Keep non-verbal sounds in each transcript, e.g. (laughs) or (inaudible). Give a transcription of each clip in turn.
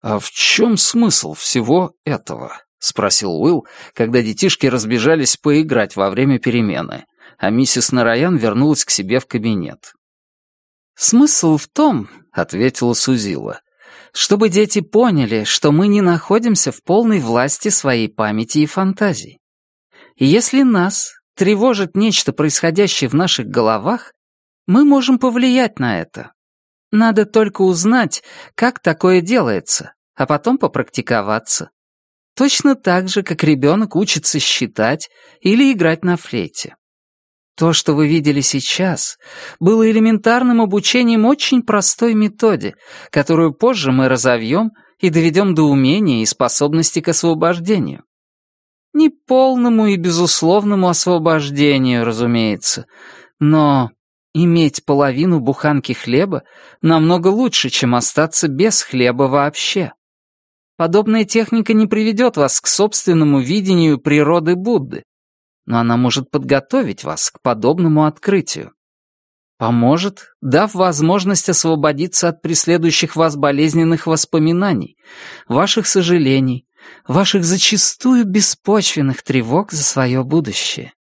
«А в чем смысл всего этого?» — спросил Уилл, когда детишки разбежались поиграть во время перемены, а миссис Нараян вернулась к себе в кабинет. «Смысл в том, — ответила Сузила, — чтобы дети поняли, что мы не находимся в полной власти своей памяти и фантазий. И если нас тревожит нечто, происходящее в наших головах, мы можем повлиять на это. Надо только узнать, как такое делается, а потом попрактиковаться. Точно так же, как ребенок учится считать или играть на флейте. То, что вы видели сейчас, было элементарным обучением очень простой методе, которую позже мы разовьем и доведем до умения и способности к освобождению. Не полному и безусловному освобождению, разумеется, но иметь половину буханки хлеба намного лучше, чем остаться без хлеба вообще. Подобная техника не приведет вас к собственному видению природы Будды, но она может подготовить вас к подобному открытию. Поможет, дав возможность освободиться от преследующих вас болезненных воспоминаний, ваших сожалений, ваших зачастую беспочвенных тревог за свое будущее.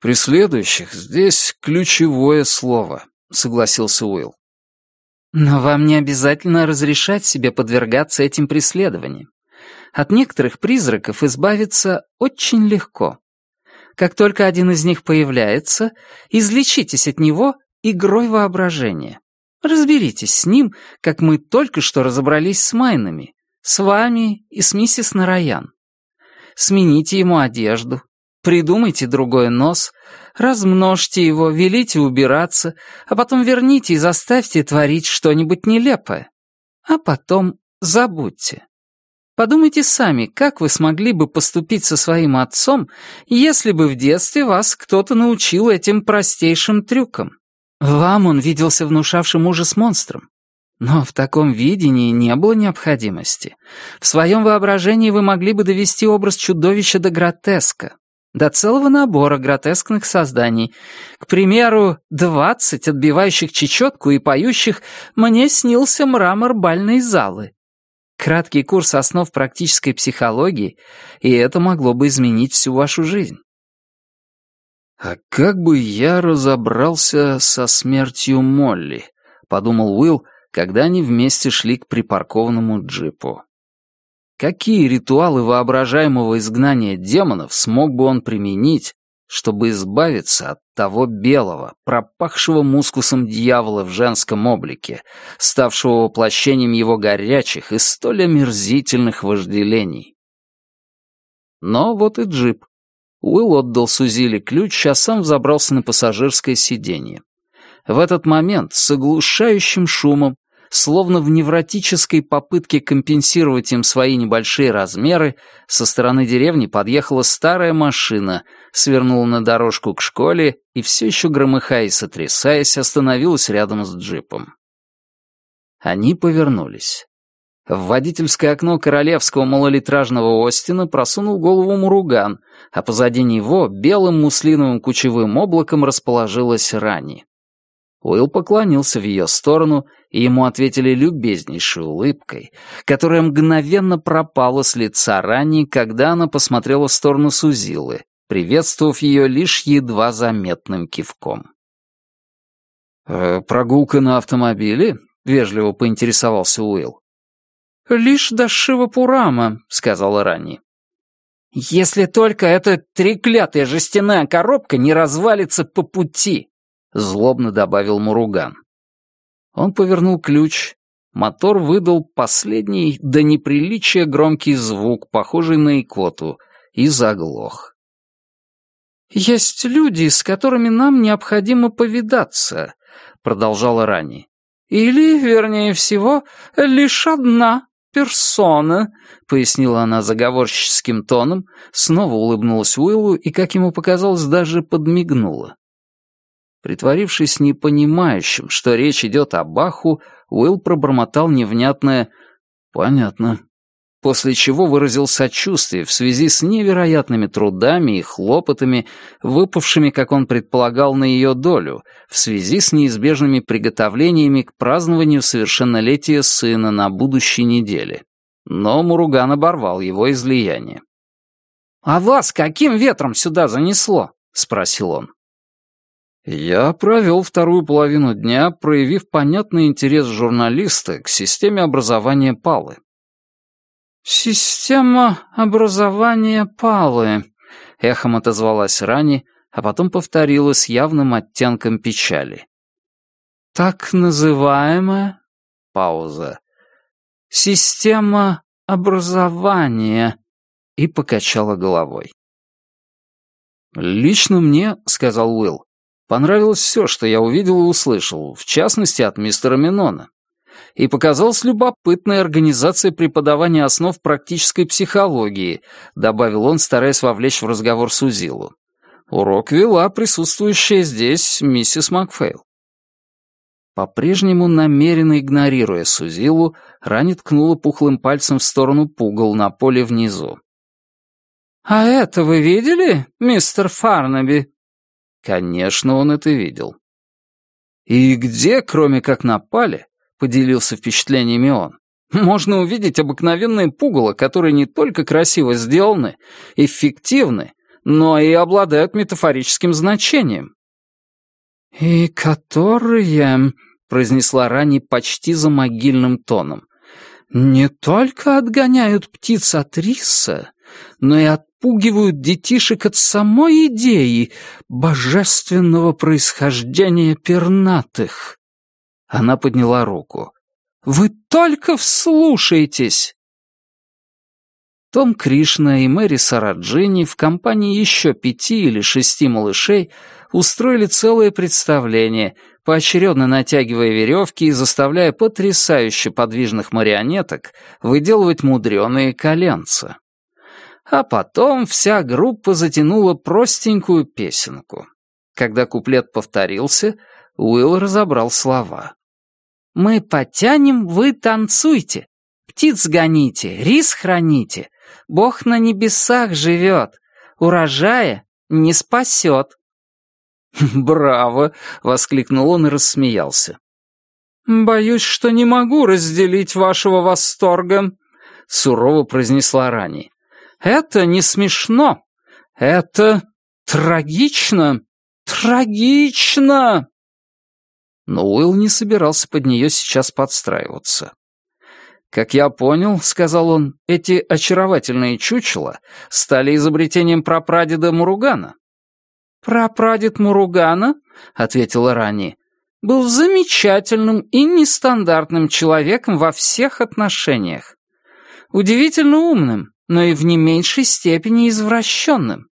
«Преследующих здесь ключевое слово», — согласился Уилл. «Но вам не обязательно разрешать себе подвергаться этим преследованиям. От некоторых призраков избавиться очень легко. Как только один из них появляется, излечитесь от него игрой воображения. Разберитесь с ним, как мы только что разобрались с Майнами, с вами и с миссис Нараян. Смените ему одежду, придумайте другой нос, размножьте его, велите убираться, а потом верните и заставьте творить что-нибудь нелепое. А потом забудьте. Подумайте сами, как вы смогли бы поступить со своим отцом, если бы в детстве вас кто-то научил этим простейшим трюкам. Вам он виделся внушавшим ужас монстром. Но в таком видении не было необходимости. В своем воображении вы могли бы довести образ чудовища до гротеска, до целого набора гротескных созданий. К примеру, двадцать отбивающих чечетку и поющих «Мне снился мрамор бальной залы», Краткий курс основ практической психологии, и это могло бы изменить всю вашу жизнь. «А как бы я разобрался со смертью Молли?» — подумал Уилл, когда они вместе шли к припаркованному джипу. Какие ритуалы воображаемого изгнания демонов смог бы он применить, чтобы избавиться от того белого, пропахшего мускусом дьявола в женском облике, ставшего воплощением его горячих и столь омерзительных вожделений. Но вот и джип. Уилл отдал Сузиле ключ, а сам взобрался на пассажирское сиденье. В этот момент с оглушающим шумом Словно в невротической попытке компенсировать им свои небольшие размеры, со стороны деревни подъехала старая машина, свернула на дорожку к школе и все еще громыхая и сотрясаясь, остановилась рядом с джипом. Они повернулись. В водительское окно королевского малолитражного Остина просунул голову Муруган, а позади него белым муслиновым кучевым облаком расположилась Рани. Уилл поклонился в ее сторону, и ему ответили любезнейшей улыбкой, которая мгновенно пропала с лица Рани, когда она посмотрела в сторону Сузилы, приветствовав ее лишь едва заметным кивком. «Э, «Прогулка на автомобиле?» — вежливо поинтересовался Уилл. «Лишь до Шивапурама», — сказала Рани. «Если только эта треклятая жестяная коробка не развалится по пути», — злобно добавил Муруган. Он повернул ключ. Мотор выдал последний до неприличия громкий звук, похожий на икоту, и заглох. «Есть люди, с которыми нам необходимо повидаться», — продолжала Рани. «Или, вернее всего, лишь одна персона», — пояснила она заговорщическим тоном, снова улыбнулась Уиллу и, как ему показалось, даже подмигнула. Притворившись непонимающим, что речь идет о Баху, Уилл пробормотал невнятное «понятно». после чего выразил сочувствие в связи с невероятными трудами и хлопотами, выпавшими, как он предполагал, на ее долю, в связи с неизбежными приготовлениями к празднованию совершеннолетия сына на будущей неделе. Но Муруган оборвал его излияние. «А вас каким ветром сюда занесло?» — спросил он. Я провел вторую половину дня, проявив понятный интерес журналиста к системе образования Палы. «Система образования Палы», — эхом отозвалась Рани, а потом повторила с явным оттенком печали. «Так называемая...» — пауза. «Система образования», — и покачала головой. «Лично мне, — сказал Уилл, — понравилось все, что я увидел и услышал, в частности, от мистера Минона и показалась любопытная организация преподавания основ практической психологии, добавил он, стараясь вовлечь в разговор Сузилу. Урок вела присутствующая здесь миссис Макфейл. По-прежнему намеренно игнорируя Сузилу, Рани ткнула пухлым пальцем в сторону пугал на поле внизу. «А это вы видели, мистер Фарнаби?» Конечно, он это видел. И где, кроме как на пале, — поделился впечатлениями он. «Можно увидеть обыкновенные пугало, которые не только красиво сделаны, эффективны, но и обладают метафорическим значением». «И которые...» — произнесла Рани почти за могильным тоном. «Не только отгоняют птиц от риса, но и отпугивают детишек от самой идеи божественного происхождения пернатых». Она подняла руку. «Вы только вслушайтесь!» Том Кришна и Мэри Сараджини в компании еще пяти или шести малышей устроили целое представление, поочередно натягивая веревки и заставляя потрясающе подвижных марионеток выделывать мудреные коленца. А потом вся группа затянула простенькую песенку. Когда куплет повторился, Уилл разобрал слова. Мы потянем, вы танцуйте. Птиц гоните, рис храните. Бог на небесах живет. Урожая не спасет. (laughs) «Браво!» — воскликнул он и рассмеялся. «Боюсь, что не могу разделить вашего восторга», — сурово произнесла Рани. «Это не смешно. Это трагично. Трагично!» но Уилл не собирался под нее сейчас подстраиваться. «Как я понял, — сказал он, — эти очаровательные чучела стали изобретением прапрадеда Муругана». «Прапрадед Муругана, — ответила Рани, — был замечательным и нестандартным человеком во всех отношениях. Удивительно умным, но и в не меньшей степени извращенным.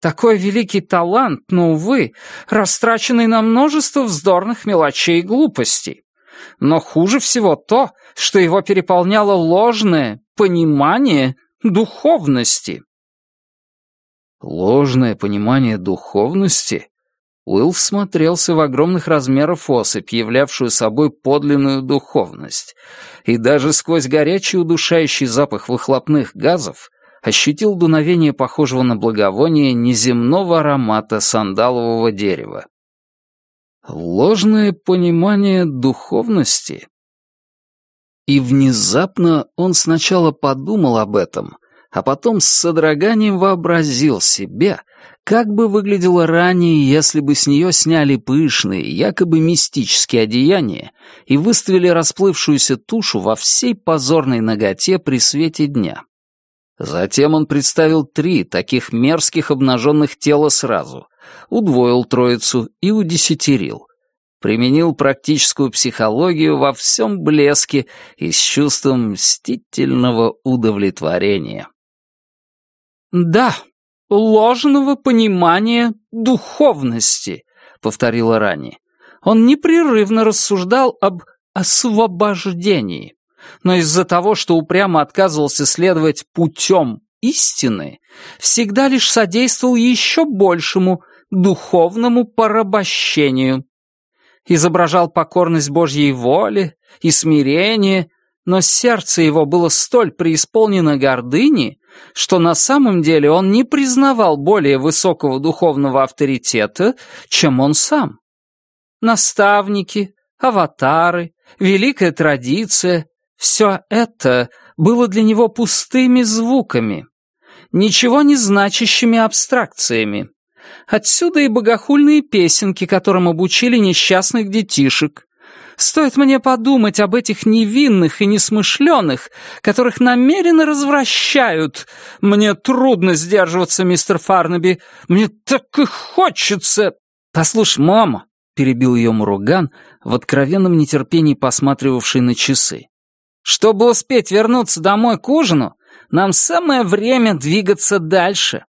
Такой великий талант, но, увы, растраченный на множество вздорных мелочей и глупостей. Но хуже всего то, что его переполняло ложное понимание духовности. Ложное понимание духовности? Уилл всмотрелся в огромных размеров особь, являвшую собой подлинную духовность, и даже сквозь горячий удушающий запах выхлопных газов ощутил дуновение похожего на благовоние неземного аромата сандалового дерева. Ложное понимание духовности. И внезапно он сначала подумал об этом, а потом с содроганием вообразил себе, как бы выглядело ранее, если бы с нее сняли пышные, якобы мистические одеяния и выставили расплывшуюся тушу во всей позорной ноготе при свете дня. Затем он представил три таких мерзких обнаженных тела сразу, удвоил троицу и удесятерил. Применил практическую психологию во всем блеске и с чувством мстительного удовлетворения. «Да, ложного понимания духовности», — повторила Рани. Он непрерывно рассуждал об освобождении но из-за того, что упрямо отказывался следовать путем истины, всегда лишь содействовал еще большему духовному порабощению. Изображал покорность Божьей воле и смирение, но сердце его было столь преисполнено гордыни, что на самом деле он не признавал более высокого духовного авторитета, чем он сам. Наставники, аватары, великая традиция — все это было для него пустыми звуками, ничего не значащими абстракциями. Отсюда и богохульные песенки, которым обучили несчастных детишек, Стоит мне подумать об этих невинных и несмышленых, которых намеренно развращают. Мне трудно сдерживаться, мистер Фарнаби. Мне так и хочется... Послушай, мама, — перебил ее Муруган, в откровенном нетерпении посматривавший на часы. «Чтобы успеть вернуться домой к ужину, нам самое время двигаться дальше».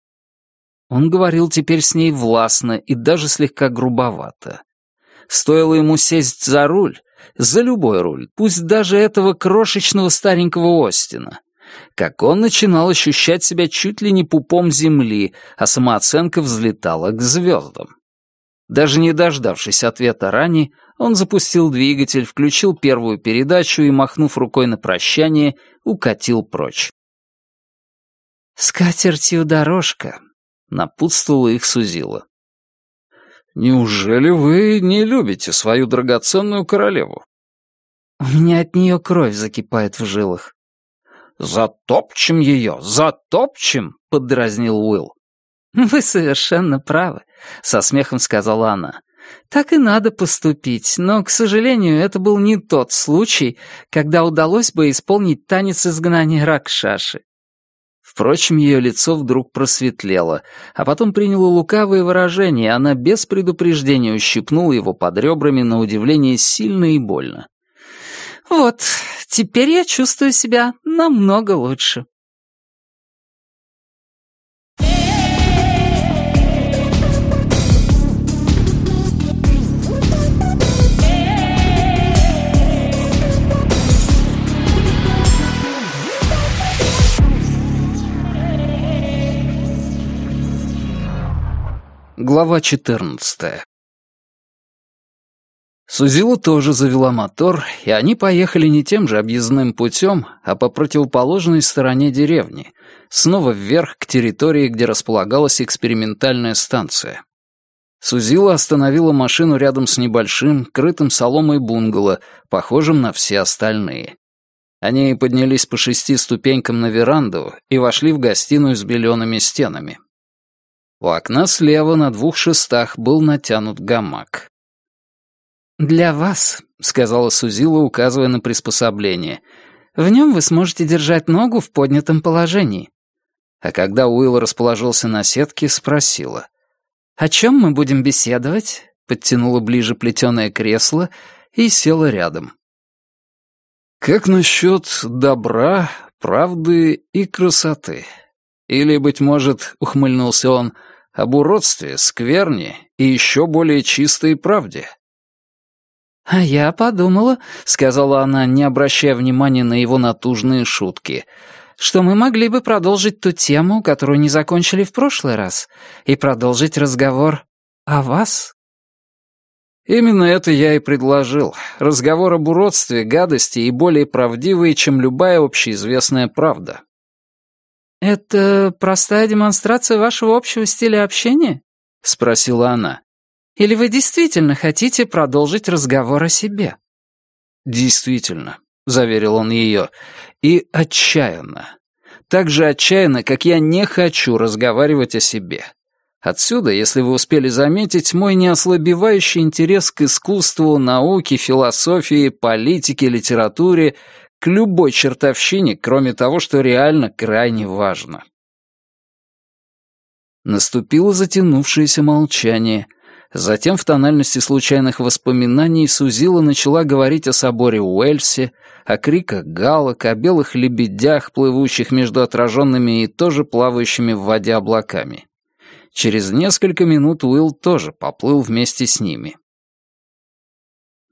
Он говорил теперь с ней властно и даже слегка грубовато. Стоило ему сесть за руль, за любой руль, пусть даже этого крошечного старенького Остина, как он начинал ощущать себя чуть ли не пупом земли, а самооценка взлетала к звездам. Даже не дождавшись ответа Рани, он запустил двигатель, включил первую передачу и, махнув рукой на прощание, укатил прочь. «С дорожка», — напутствовала их Сузила. «Неужели вы не любите свою драгоценную королеву?» «У меня от нее кровь закипает в жилах». «Затопчем ее, затопчем!» — поддразнил Уилл. «Вы совершенно правы», — со смехом сказала она. «Так и надо поступить, но, к сожалению, это был не тот случай, когда удалось бы исполнить танец изгнания Ракшаши. Впрочем, ее лицо вдруг просветлело, а потом приняло лукавое выражение, и она без предупреждения ущипнула его под ребрами на удивление сильно и больно. «Вот, теперь я чувствую себя намного лучше», Глава 14 Сузила тоже завела мотор, и они поехали не тем же объездным путем, а по противоположной стороне деревни, снова вверх к территории, где располагалась экспериментальная станция. Сузила остановила машину рядом с небольшим, крытым соломой бунгало, похожим на все остальные. Они поднялись по шести ступенькам на веранду и вошли в гостиную с белеными стенами. У окна слева на двух шестах был натянут гамак. «Для вас», — сказала Сузила, указывая на приспособление, «в нем вы сможете держать ногу в поднятом положении». А когда Уилл расположился на сетке, спросила. «О чем мы будем беседовать?» Подтянула ближе плетеное кресло и села рядом. «Как насчет добра, правды и красоты?» Или, быть может, ухмыльнулся он, об уродстве, скверне и еще более чистой правде. «А я подумала», — сказала она, не обращая внимания на его натужные шутки, «что мы могли бы продолжить ту тему, которую не закончили в прошлый раз, и продолжить разговор о вас». Именно это я и предложил. Разговор об уродстве, гадости и более правдивый, чем любая общеизвестная правда. «Это простая демонстрация вашего общего стиля общения?» — спросила она. «Или вы действительно хотите продолжить разговор о себе?» «Действительно», — заверил он ее, — «и отчаянно. Так же отчаянно, как я не хочу разговаривать о себе. Отсюда, если вы успели заметить, мой неослабевающий интерес к искусству, науке, философии, политике, литературе, к любой чертовщине, кроме того, что реально крайне важно. Наступило затянувшееся молчание. Затем в тональности случайных воспоминаний Сузила начала говорить о соборе Уэльсе, о криках галок, о белых лебедях, плывущих между отраженными и тоже плавающими в воде облаками. Через несколько минут Уилл тоже поплыл вместе с ними.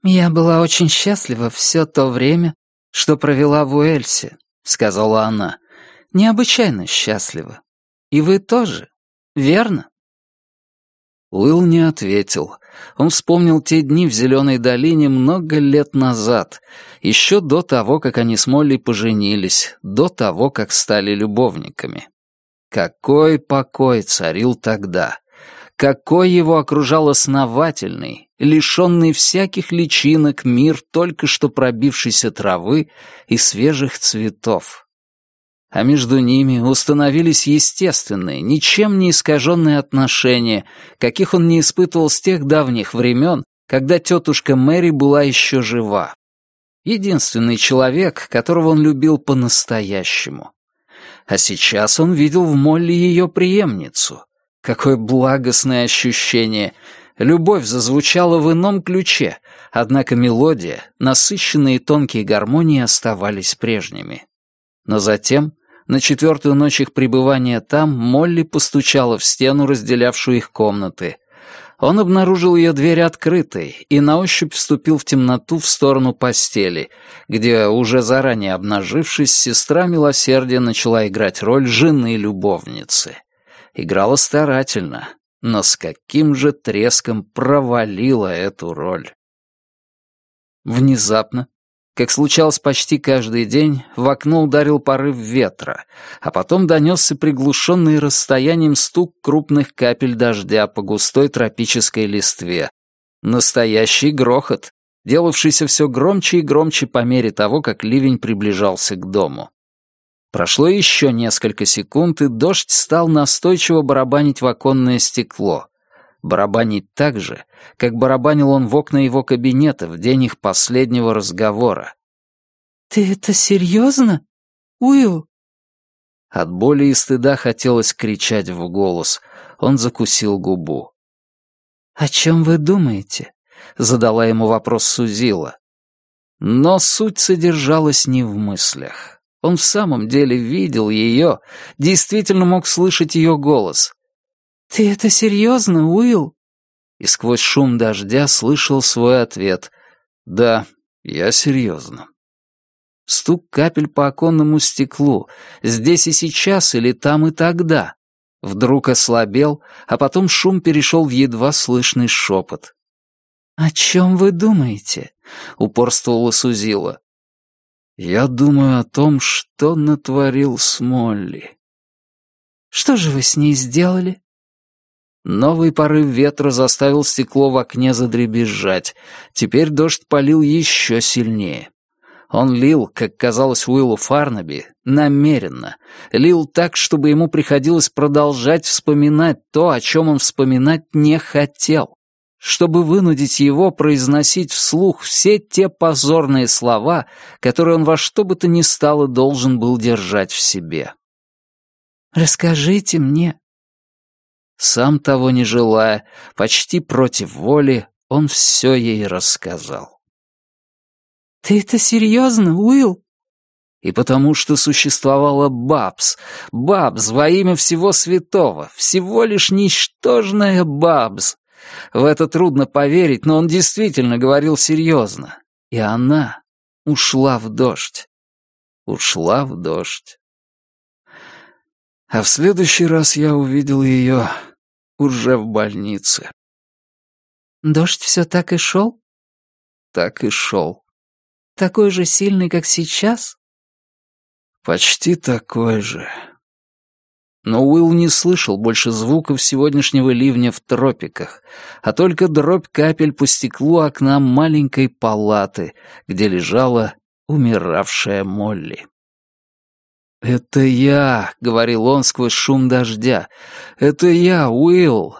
«Я была очень счастлива все то время, что провела в Уэльсе», — сказала она. «Необычайно счастлива. И вы тоже, верно?» Уилл не ответил. Он вспомнил те дни в Зеленой долине много лет назад, еще до того, как они с Молли поженились, до того, как стали любовниками. Какой покой царил тогда! Какой его окружал основательный, лишенный всяких личинок мир только что пробившейся травы и свежих цветов. А между ними установились естественные, ничем не искаженные отношения, каких он не испытывал с тех давних времен, когда тетушка Мэри была еще жива. Единственный человек, которого он любил по-настоящему. А сейчас он видел в Молли ее преемницу, Какое благостное ощущение! Любовь зазвучала в ином ключе, однако мелодия, насыщенные тонкие гармонии оставались прежними. Но затем, на четвертую ночь их пребывания там, Молли постучала в стену, разделявшую их комнаты. Он обнаружил ее дверь открытой и на ощупь вступил в темноту в сторону постели, где, уже заранее обнажившись, сестра милосердия начала играть роль жены-любовницы играла старательно, но с каким же треском провалила эту роль. Внезапно, как случалось почти каждый день, в окно ударил порыв ветра, а потом донесся приглушенный расстоянием стук крупных капель дождя по густой тропической листве. Настоящий грохот, делавшийся все громче и громче по мере того, как ливень приближался к дому. Прошло еще несколько секунд, и дождь стал настойчиво барабанить в оконное стекло. Барабанить так же, как барабанил он в окна его кабинета в день их последнего разговора. «Ты это серьезно? Уилл?» От боли и стыда хотелось кричать в голос. Он закусил губу. «О чем вы думаете?» — задала ему вопрос Сузила. Но суть содержалась не в мыслях. Он в самом деле видел ее, действительно мог слышать ее голос. «Ты это серьезно, Уилл?» И сквозь шум дождя слышал свой ответ. «Да, я серьезно». Стук капель по оконному стеклу, здесь и сейчас или там и тогда. Вдруг ослабел, а потом шум перешел в едва слышный шепот. «О чем вы думаете?» — упорствовала Сузила. Я думаю о том, что натворил с Молли. Что же вы с ней сделали? Новый порыв ветра заставил стекло в окне задребезжать. Теперь дождь полил еще сильнее. Он лил, как казалось Уиллу Фарнаби, намеренно. Лил так, чтобы ему приходилось продолжать вспоминать то, о чем он вспоминать не хотел чтобы вынудить его произносить вслух все те позорные слова, которые он во что бы то ни стало должен был держать в себе. «Расскажите мне». Сам того не желая, почти против воли, он все ей рассказал. «Ты это серьезно, Уилл?» И потому что существовала Бабс, Бабс во имя всего святого, всего лишь ничтожная Бабс, в это трудно поверить, но он действительно говорил серьезно. И она ушла в дождь. Ушла в дождь. А в следующий раз я увидел ее уже в больнице. Дождь все так и шел? Так и шел. Такой же сильный, как сейчас? Почти такой же. Но Уилл не слышал больше звуков сегодняшнего ливня в тропиках, а только дробь капель по стеклу окна маленькой палаты, где лежала умиравшая Молли. «Это я», — говорил он сквозь шум дождя. «Это я, Уилл».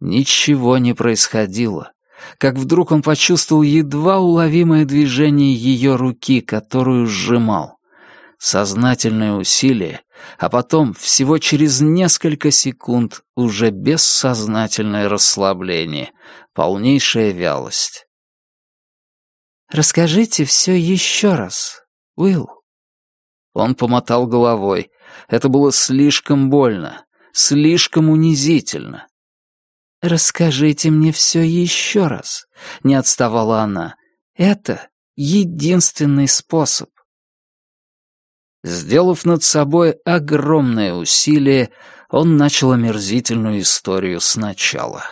Ничего не происходило. Как вдруг он почувствовал едва уловимое движение ее руки, которую сжимал сознательное усилие, а потом, всего через несколько секунд, уже бессознательное расслабление, полнейшая вялость. «Расскажите все еще раз, Уилл». Он помотал головой. Это было слишком больно, слишком унизительно. «Расскажите мне все еще раз», — не отставала она. «Это единственный способ». Сделав над собой огромное усилие, он начал омерзительную историю сначала.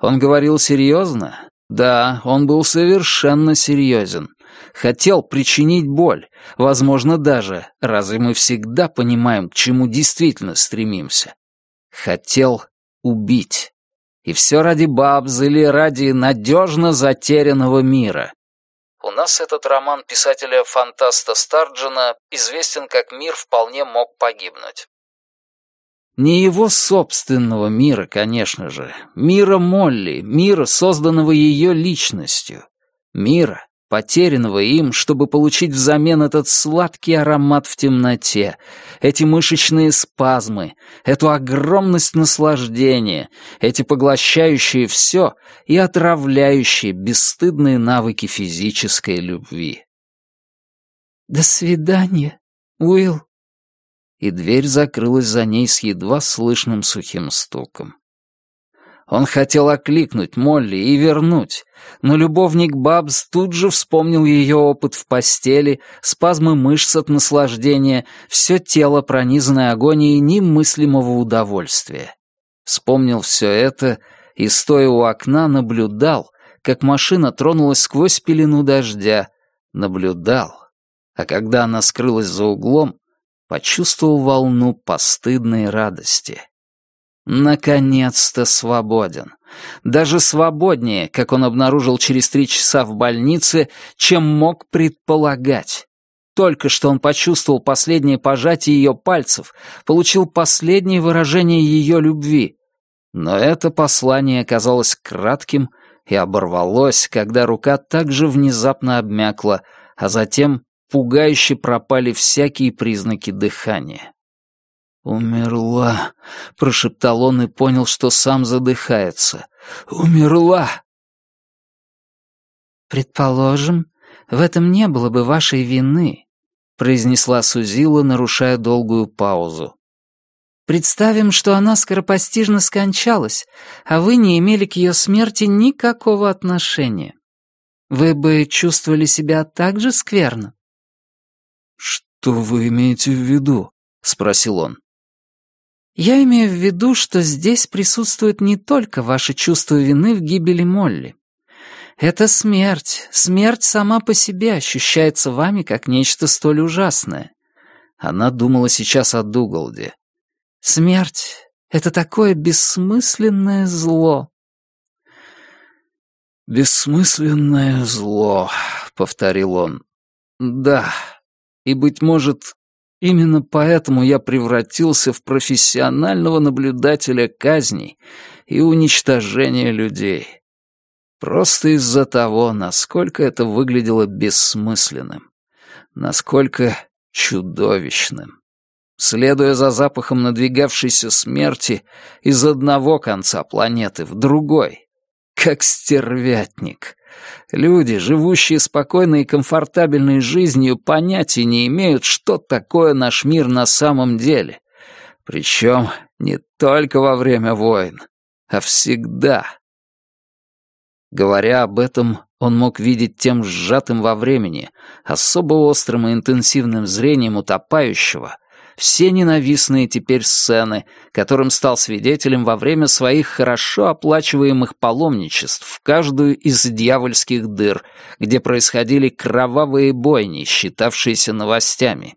Он говорил серьезно? Да, он был совершенно серьезен. Хотел причинить боль. Возможно, даже, разве мы всегда понимаем, к чему действительно стремимся? Хотел убить. И все ради Бабз или ради надежно затерянного мира. У нас этот роман писателя-фантаста Старджина известен как «Мир вполне мог погибнуть». Не его собственного мира, конечно же. Мира Молли, мира, созданного ее личностью. Мира, потерянного им, чтобы получить взамен этот сладкий аромат в темноте, эти мышечные спазмы, эту огромность наслаждения, эти поглощающие все и отравляющие бесстыдные навыки физической любви. «До свидания, Уилл», и дверь закрылась за ней с едва слышным сухим стуком. Он хотел окликнуть Молли и вернуть, но любовник Бабс тут же вспомнил ее опыт в постели, спазмы мышц от наслаждения, все тело, пронизанное агонией немыслимого удовольствия. Вспомнил все это и, стоя у окна, наблюдал, как машина тронулась сквозь пелену дождя, наблюдал. А когда она скрылась за углом, почувствовал волну постыдной радости. Наконец-то свободен. Даже свободнее, как он обнаружил через три часа в больнице, чем мог предполагать. Только что он почувствовал последнее пожатие ее пальцев, получил последнее выражение ее любви. Но это послание оказалось кратким и оборвалось, когда рука также внезапно обмякла, а затем пугающе пропали всякие признаки дыхания. «Умерла», — прошептал он и понял, что сам задыхается. «Умерла!» «Предположим, в этом не было бы вашей вины», — произнесла Сузила, нарушая долгую паузу. «Представим, что она скоропостижно скончалась, а вы не имели к ее смерти никакого отношения. Вы бы чувствовали себя так же скверно?» «Что вы имеете в виду?» — спросил он. «Я имею в виду, что здесь присутствует не только ваше чувство вины в гибели Молли. Это смерть. Смерть сама по себе ощущается вами как нечто столь ужасное». Она думала сейчас о Дугалде. «Смерть — это такое бессмысленное зло». «Бессмысленное зло», — повторил он. «Да, и, быть может, именно поэтому я превратился в профессионального наблюдателя казней и уничтожения людей. Просто из-за того, насколько это выглядело бессмысленным, насколько чудовищным. Следуя за запахом надвигавшейся смерти из одного конца планеты в другой, как стервятник, Люди, живущие спокойной и комфортабельной жизнью, понятия не имеют, что такое наш мир на самом деле. Причем не только во время войн, а всегда. Говоря об этом, он мог видеть тем сжатым во времени, особо острым и интенсивным зрением утопающего, все ненавистные теперь сцены, которым стал свидетелем во время своих хорошо оплачиваемых паломничеств в каждую из дьявольских дыр, где происходили кровавые бойни, считавшиеся новостями.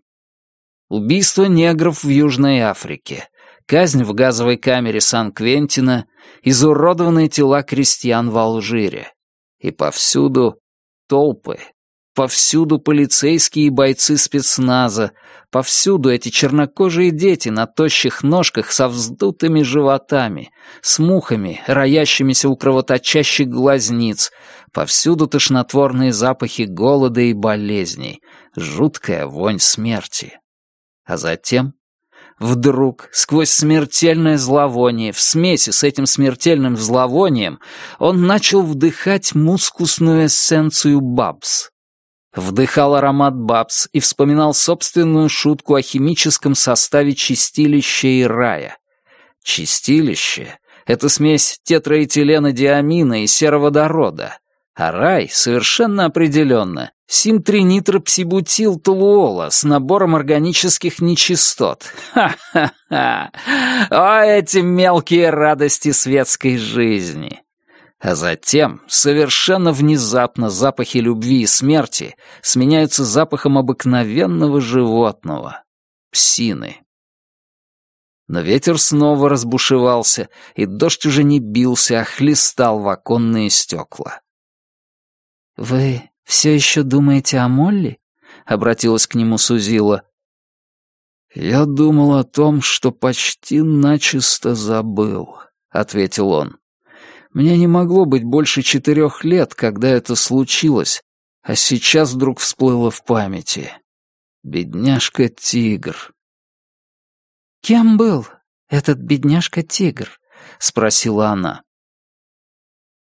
Убийство негров в Южной Африке, казнь в газовой камере Сан-Квентина, изуродованные тела крестьян в Алжире. И повсюду толпы, Повсюду полицейские и бойцы спецназа, повсюду эти чернокожие дети на тощих ножках со вздутыми животами, с мухами, роящимися у кровоточащих глазниц, повсюду тошнотворные запахи голода и болезней, жуткая вонь смерти. А затем Вдруг, сквозь смертельное зловоние, в смеси с этим смертельным зловонием, он начал вдыхать мускусную эссенцию бабс. Вдыхал аромат бабс и вспоминал собственную шутку о химическом составе чистилища и рая. Чистилище — это смесь тетраэтилена диамина и сероводорода, а рай совершенно определенно симтринитропсибутилтолуола с набором органических нечистот. Ха-ха-ха! О, эти мелкие радости светской жизни! А затем, совершенно внезапно, запахи любви и смерти сменяются запахом обыкновенного животного — псины. Но ветер снова разбушевался, и дождь уже не бился, а хлестал в оконные стекла. «Вы все еще думаете о Молли?» — обратилась к нему Сузила. «Я думал о том, что почти начисто забыл», — ответил он. «Мне не могло быть больше четырех лет, когда это случилось, а сейчас вдруг всплыло в памяти. Бедняжка-тигр». «Кем был этот бедняжка-тигр?» — спросила она.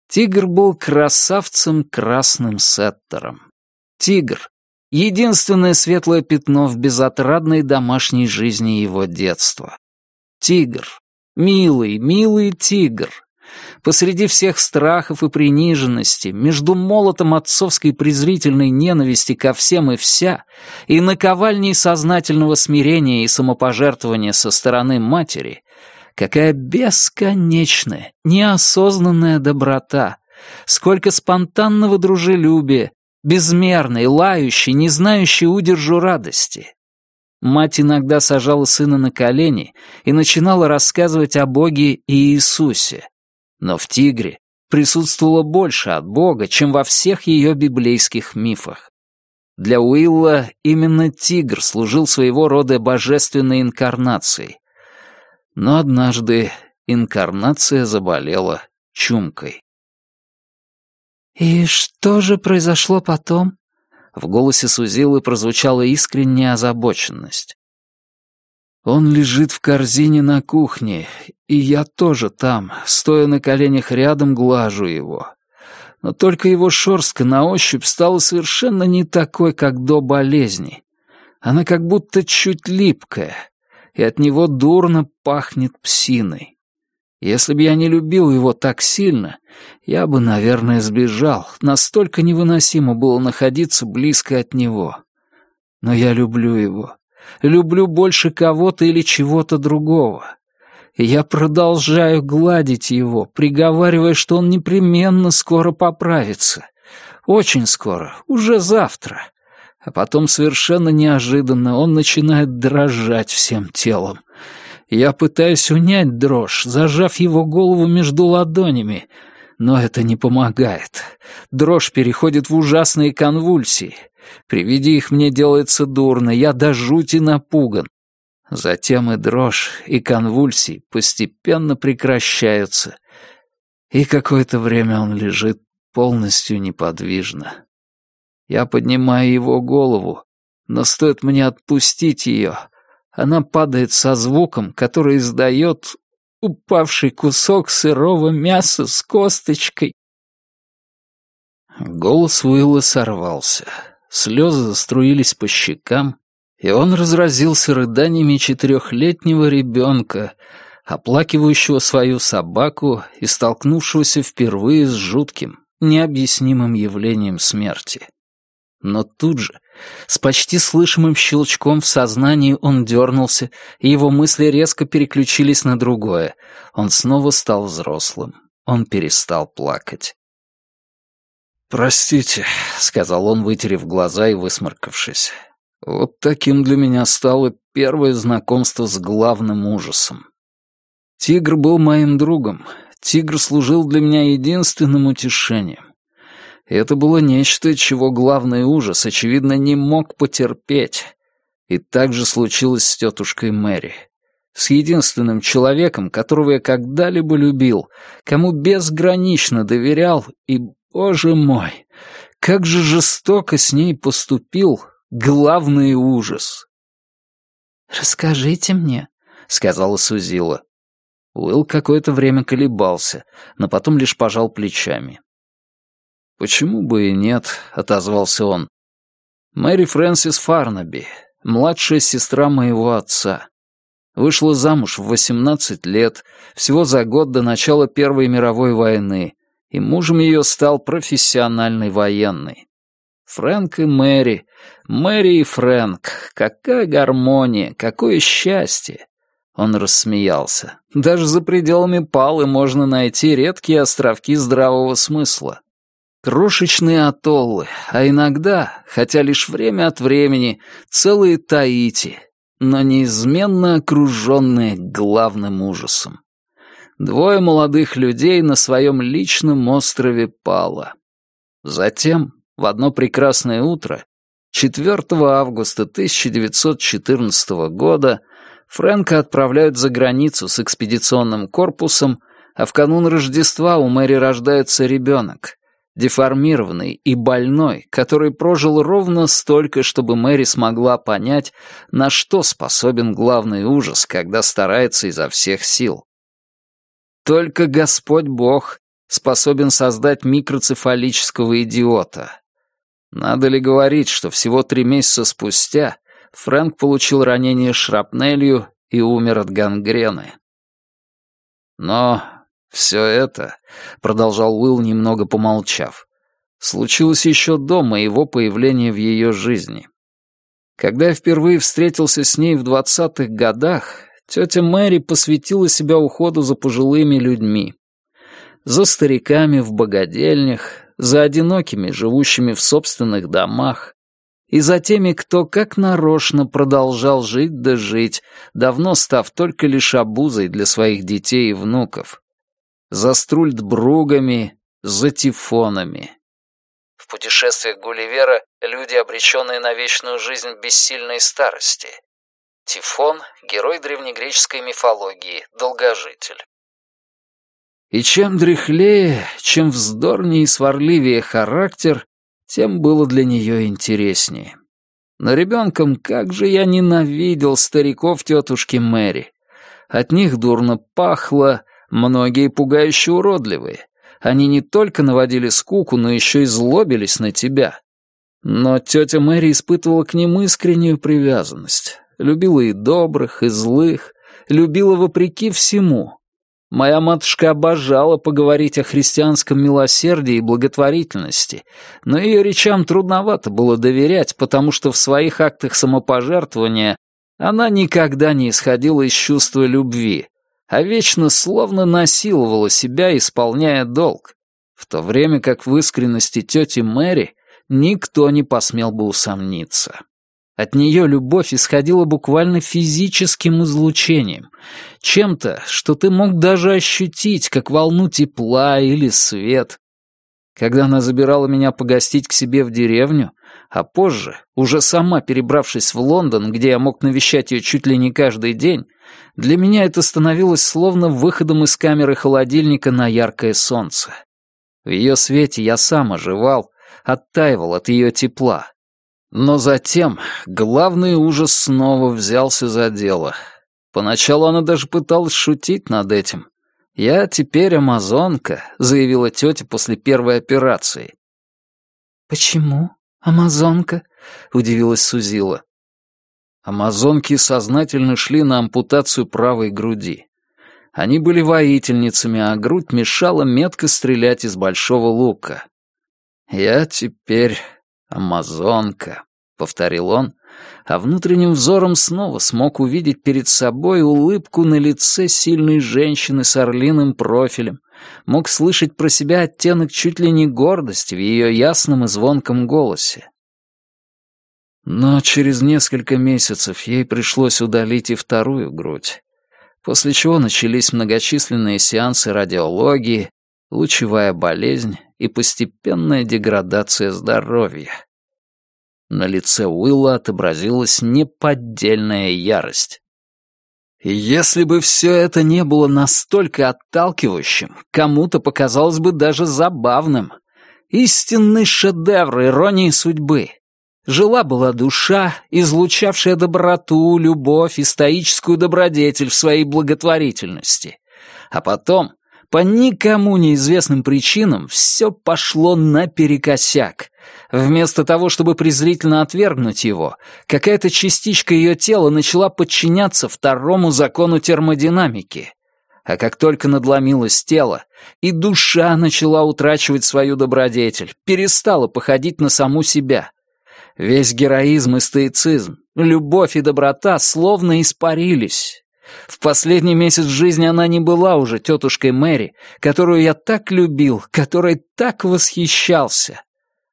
Тигр был красавцем красным сеттером. Тигр — единственное светлое пятно в безотрадной домашней жизни его детства. Тигр. Милый, милый тигр. Посреди всех страхов и приниженности, между молотом отцовской презрительной ненависти ко всем и вся и наковальней сознательного смирения и самопожертвования со стороны матери, Какая бесконечная, неосознанная доброта! Сколько спонтанного дружелюбия, безмерной, лающей, не знающей удержу радости! Мать иногда сажала сына на колени и начинала рассказывать о Боге и Иисусе. Но в «Тигре» присутствовало больше от Бога, чем во всех ее библейских мифах. Для Уилла именно тигр служил своего рода божественной инкарнацией, но однажды инкарнация заболела чумкой. «И что же произошло потом?» В голосе Сузилы прозвучала искренняя озабоченность. «Он лежит в корзине на кухне, и я тоже там, стоя на коленях рядом, глажу его. Но только его шерстка на ощупь стала совершенно не такой, как до болезни. Она как будто чуть липкая, и от него дурно пахнет псиной. Если бы я не любил его так сильно, я бы, наверное, сбежал. Настолько невыносимо было находиться близко от него. Но я люблю его. Люблю больше кого-то или чего-то другого. Я продолжаю гладить его, приговаривая, что он непременно скоро поправится. Очень скоро, уже завтра а потом совершенно неожиданно он начинает дрожать всем телом. Я пытаюсь унять дрожь, зажав его голову между ладонями, но это не помогает. Дрожь переходит в ужасные конвульсии. При виде их мне делается дурно, я до жути напуган. Затем и дрожь, и конвульсии постепенно прекращаются, и какое-то время он лежит полностью неподвижно. Я поднимаю его голову, но стоит мне отпустить ее, она падает со звуком, который издает упавший кусок сырого мяса с косточкой. Голос Уилла сорвался. Слезы заструились по щекам, и он разразился рыданиями четырехлетнего ребенка, оплакивающего свою собаку и столкнувшегося впервые с жутким, необъяснимым явлением смерти. Но тут же, с почти слышимым щелчком в сознании он дернулся, и его мысли резко переключились на другое. Он снова стал взрослым. Он перестал плакать. «Простите», — сказал он, вытерев глаза и высморкавшись. «Вот таким для меня стало первое знакомство с главным ужасом. Тигр был моим другом. Тигр служил для меня единственным утешением. И это было нечто, чего главный ужас, очевидно, не мог потерпеть. И так же случилось с тетушкой Мэри. С единственным человеком, которого я когда-либо любил, кому безгранично доверял, и, боже мой, как же жестоко с ней поступил главный ужас. «Расскажите мне», — сказала Сузила. Уилл какое-то время колебался, но потом лишь пожал плечами. «Почему бы и нет?» — отозвался он. «Мэри Фрэнсис Фарнаби, младшая сестра моего отца. Вышла замуж в 18 лет, всего за год до начала Первой мировой войны, и мужем ее стал профессиональный военный. Фрэнк и Мэри, Мэри и Фрэнк, какая гармония, какое счастье! Он рассмеялся. «Даже за пределами палы можно найти редкие островки здравого смысла. Крошечные атоллы, а иногда, хотя лишь время от времени, целые Таити, но неизменно окруженные главным ужасом. Двое молодых людей на своем личном острове Пала. Затем, в одно прекрасное утро, 4 августа 1914 года, Фрэнка отправляют за границу с экспедиционным корпусом, а в канун Рождества у Мэри рождается ребенок, деформированный и больной, который прожил ровно столько, чтобы Мэри смогла понять, на что способен главный ужас, когда старается изо всех сил. Только Господь Бог способен создать микроцефалического идиота. Надо ли говорить, что всего три месяца спустя Фрэнк получил ранение шрапнелью и умер от гангрены. Но все это, — продолжал Уилл, немного помолчав, — случилось еще до моего появления в ее жизни. Когда я впервые встретился с ней в двадцатых годах, тетя Мэри посвятила себя уходу за пожилыми людьми. За стариками в богадельнях, за одинокими, живущими в собственных домах, и за теми, кто как нарочно продолжал жить да жить, давно став только лишь обузой для своих детей и внуков за Струльдбругами, за Тифонами. В путешествиях Гулливера люди, обреченные на вечную жизнь бессильной старости. Тифон — герой древнегреческой мифологии, долгожитель. И чем дряхлее, чем вздорнее и сварливее характер, тем было для нее интереснее. Но ребенком как же я ненавидел стариков тетушки Мэри. От них дурно пахло, Многие пугающе уродливые. Они не только наводили скуку, но еще и злобились на тебя. Но тетя Мэри испытывала к ним искреннюю привязанность. Любила и добрых, и злых, любила вопреки всему. Моя матушка обожала поговорить о христианском милосердии и благотворительности, но ее речам трудновато было доверять, потому что в своих актах самопожертвования она никогда не исходила из чувства любви, а вечно словно насиловала себя, исполняя долг, в то время как в искренности тети Мэри никто не посмел бы усомниться. От нее любовь исходила буквально физическим излучением, чем-то, что ты мог даже ощутить, как волну тепла или свет. Когда она забирала меня погостить к себе в деревню, а позже, уже сама перебравшись в Лондон, где я мог навещать ее чуть ли не каждый день, для меня это становилось словно выходом из камеры холодильника на яркое солнце. В ее свете я сам оживал, оттаивал от ее тепла. Но затем главный ужас снова взялся за дело. Поначалу она даже пыталась шутить над этим. «Я теперь амазонка», — заявила тетя после первой операции. «Почему амазонка?» — удивилась Сузила. Амазонки сознательно шли на ампутацию правой груди. Они были воительницами, а грудь мешала метко стрелять из большого лука. «Я теперь амазонка», — повторил он, а внутренним взором снова смог увидеть перед собой улыбку на лице сильной женщины с орлиным профилем, мог слышать про себя оттенок чуть ли не гордости в ее ясном и звонком голосе. Но через несколько месяцев ей пришлось удалить и вторую грудь, после чего начались многочисленные сеансы радиологии, лучевая болезнь и постепенная деградация здоровья. На лице Уилла отобразилась неподдельная ярость. Если бы все это не было настолько отталкивающим, кому-то показалось бы даже забавным. Истинный шедевр иронии судьбы. Жила-была душа, излучавшая доброту, любовь и стоическую добродетель в своей благотворительности. А потом, по никому неизвестным причинам, все пошло наперекосяк. Вместо того, чтобы презрительно отвергнуть его, какая-то частичка ее тела начала подчиняться второму закону термодинамики. А как только надломилось тело, и душа начала утрачивать свою добродетель, перестала походить на саму себя — Весь героизм и стоицизм, любовь и доброта словно испарились. В последний месяц жизни она не была уже тетушкой Мэри, которую я так любил, которой так восхищался.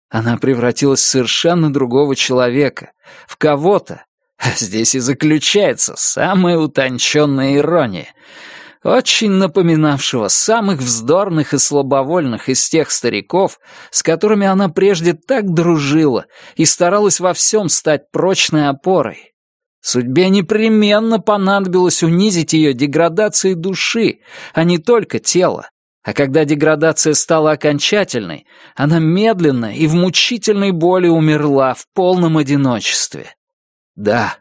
Она превратилась в совершенно другого человека, в кого-то. А здесь и заключается самая утонченная ирония. Очень напоминавшего самых вздорных и слабовольных из тех стариков, с которыми она прежде так дружила и старалась во всем стать прочной опорой. Судьбе непременно понадобилось унизить ее деградацией души, а не только тела. А когда деградация стала окончательной, она медленно и в мучительной боли умерла в полном одиночестве. Да,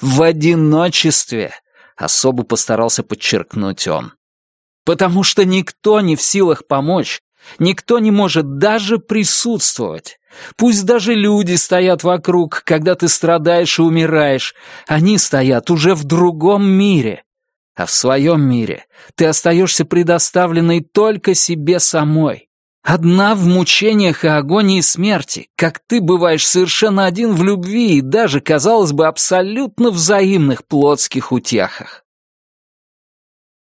в одиночестве, особо постарался подчеркнуть он. Потому что никто не в силах помочь, никто не может даже присутствовать. Пусть даже люди стоят вокруг, когда ты страдаешь и умираешь, они стоят уже в другом мире. А в своем мире ты остаешься предоставленной только себе самой. Одна в мучениях и агонии смерти, как ты бываешь совершенно один в любви и даже, казалось бы, абсолютно взаимных плотских утехах.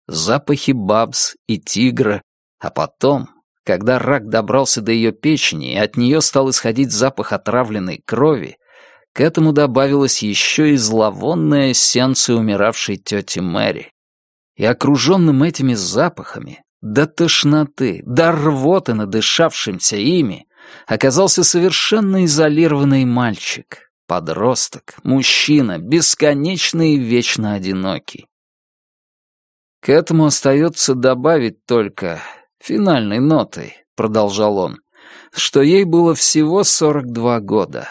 Запахи бабс и тигра, а потом когда рак добрался до ее печени и от нее стал исходить запах отравленной крови, к этому добавилась еще и зловонная эссенция умиравшей тети Мэри. И окруженным этими запахами, до тошноты, до рвоты надышавшимся ими, оказался совершенно изолированный мальчик, подросток, мужчина, бесконечный и вечно одинокий. К этому остается добавить только финальной нотой, продолжал он, что ей было всего 42 года.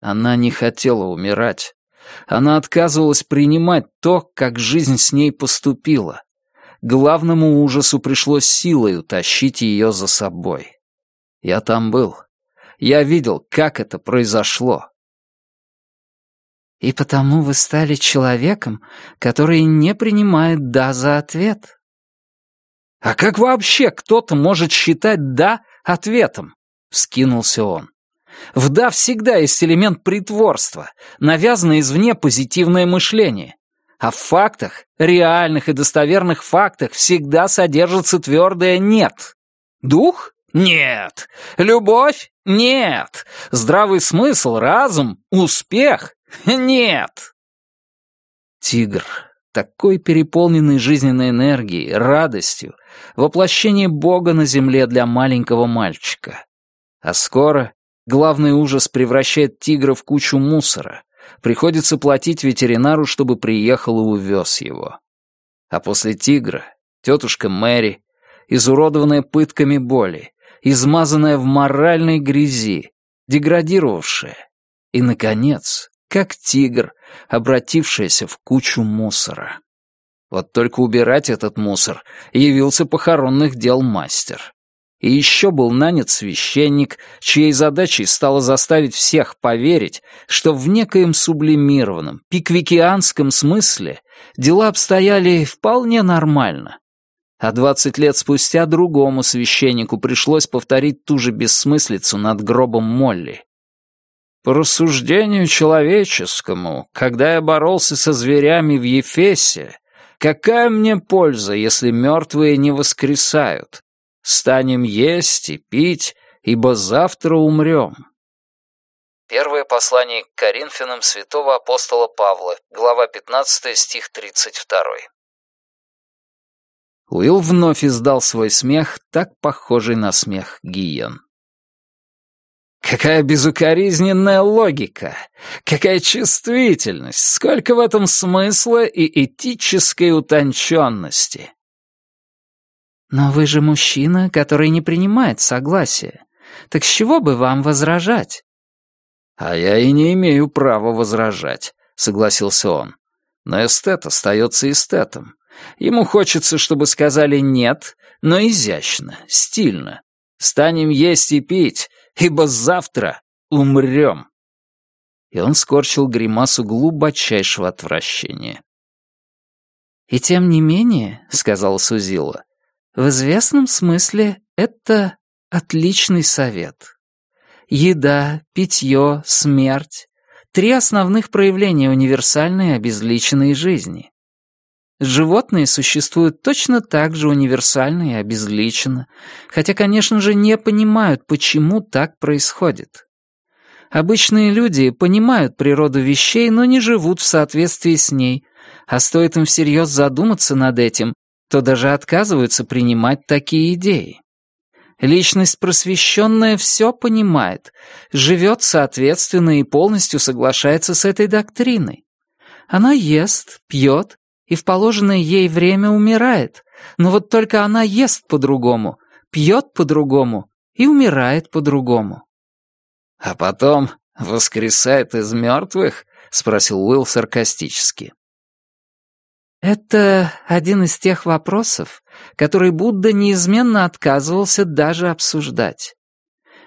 Она не хотела умирать. Она отказывалась принимать то, как жизнь с ней поступила. Главному ужасу пришлось силой утащить ее за собой. Я там был. Я видел, как это произошло. «И потому вы стали человеком, который не принимает «да» за ответ», «А как вообще кто-то может считать «да» ответом?» — вскинулся он. В «да» всегда есть элемент притворства, навязанное извне позитивное мышление. А в фактах, реальных и достоверных фактах, всегда содержится твердое «нет». Дух? Нет. Любовь? Нет. Здравый смысл, разум, успех? Нет. Тигр, такой переполненный жизненной энергией, радостью, воплощение Бога на земле для маленького мальчика. А скоро главный ужас превращает тигра в кучу мусора. Приходится платить ветеринару, чтобы приехал и увез его. А после тигра тетушка Мэри, изуродованная пытками боли, измазанная в моральной грязи, деградировавшая. И, наконец, как тигр, обратившаяся в кучу мусора. Вот только убирать этот мусор явился похоронных дел мастер. И еще был нанят священник, чьей задачей стало заставить всех поверить, что в некоем сублимированном, пиквикианском смысле дела обстояли вполне нормально. А двадцать лет спустя другому священнику пришлось повторить ту же бессмыслицу над гробом Молли. По рассуждению человеческому, когда я боролся со зверями в Ефесе, Какая мне польза, если мертвые не воскресают? Станем есть и пить, ибо завтра умрем. Первое послание к Коринфянам святого апостола Павла, глава 15, стих 32. Уилл вновь издал свой смех, так похожий на смех Гиен. Какая безукоризненная логика! Какая чувствительность! Сколько в этом смысла и этической утонченности! Но вы же мужчина, который не принимает согласия. Так с чего бы вам возражать? А я и не имею права возражать, согласился он. Но эстет остается эстетом. Ему хочется, чтобы сказали «нет», но изящно, стильно. Станем есть и пить, ибо завтра умрем». И он скорчил гримасу глубочайшего отвращения. «И тем не менее», — сказала Сузила, — «в известном смысле это отличный совет. Еда, питье, смерть — три основных проявления универсальной обезличенной жизни. Животные существуют точно так же универсально и обезличенно, хотя, конечно же, не понимают, почему так происходит. Обычные люди понимают природу вещей, но не живут в соответствии с ней, а стоит им всерьез задуматься над этим, то даже отказываются принимать такие идеи. Личность просвещенная все понимает, живет соответственно и полностью соглашается с этой доктриной. Она ест, пьет и в положенное ей время умирает, но вот только она ест по-другому, пьет по-другому и умирает по-другому. «А потом воскресает из мертвых?» — спросил Уилл саркастически. Это один из тех вопросов, который Будда неизменно отказывался даже обсуждать.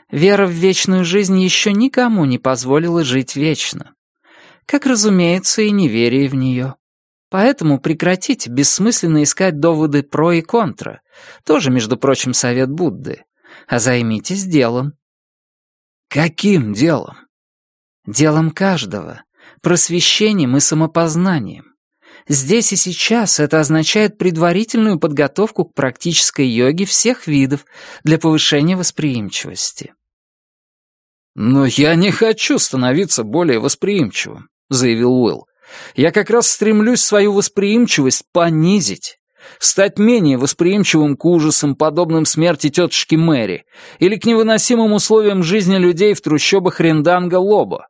Вера в вечную жизнь еще никому не позволила жить вечно. Как, разумеется, и неверие в нее. Поэтому прекратите бессмысленно искать доводы про и контра, тоже, между прочим, совет Будды, а займитесь делом. Каким делом? Делом каждого, просвещением и самопознанием. Здесь и сейчас это означает предварительную подготовку к практической йоге всех видов для повышения восприимчивости. «Но я не хочу становиться более восприимчивым», — заявил Уилл. «Я как раз стремлюсь свою восприимчивость понизить, стать менее восприимчивым к ужасам, подобным смерти тетушки Мэри, или к невыносимым условиям жизни людей в трущобах Ренданга-Лоба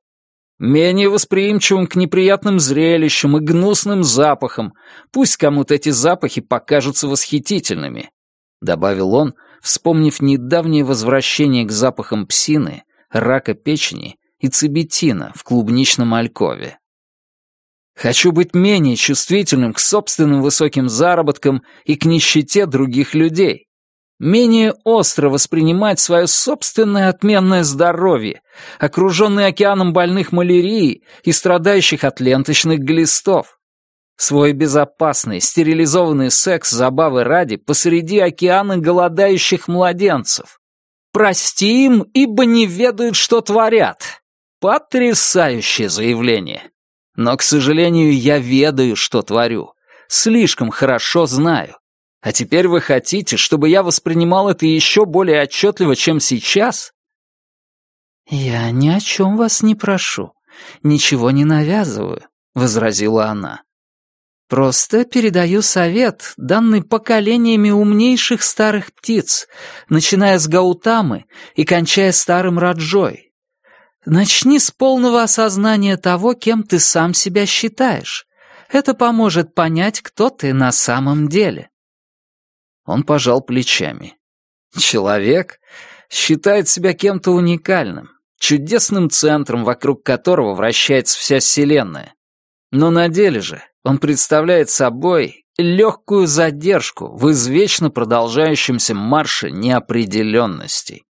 менее восприимчивым к неприятным зрелищам и гнусным запахам, пусть кому-то эти запахи покажутся восхитительными», — добавил он, вспомнив недавнее возвращение к запахам псины, рака печени и цибетина в клубничном алькове. «Хочу быть менее чувствительным к собственным высоким заработкам и к нищете других людей, менее остро воспринимать свое собственное отменное здоровье, окруженный океаном больных малярии и страдающих от ленточных глистов. Свой безопасный, стерилизованный секс забавы ради посреди океана голодающих младенцев. Прости им, ибо не ведают, что творят. Потрясающее заявление. Но, к сожалению, я ведаю, что творю. Слишком хорошо знаю. А теперь вы хотите, чтобы я воспринимал это еще более отчетливо, чем сейчас?» «Я ни о чем вас не прошу, ничего не навязываю», — возразила она. «Просто передаю совет, данный поколениями умнейших старых птиц, начиная с Гаутамы и кончая старым Раджой. Начни с полного осознания того, кем ты сам себя считаешь. Это поможет понять, кто ты на самом деле». Он пожал плечами. Человек считает себя кем-то уникальным, чудесным центром, вокруг которого вращается вся Вселенная. Но на деле же он представляет собой легкую задержку в извечно продолжающемся марше неопределенностей.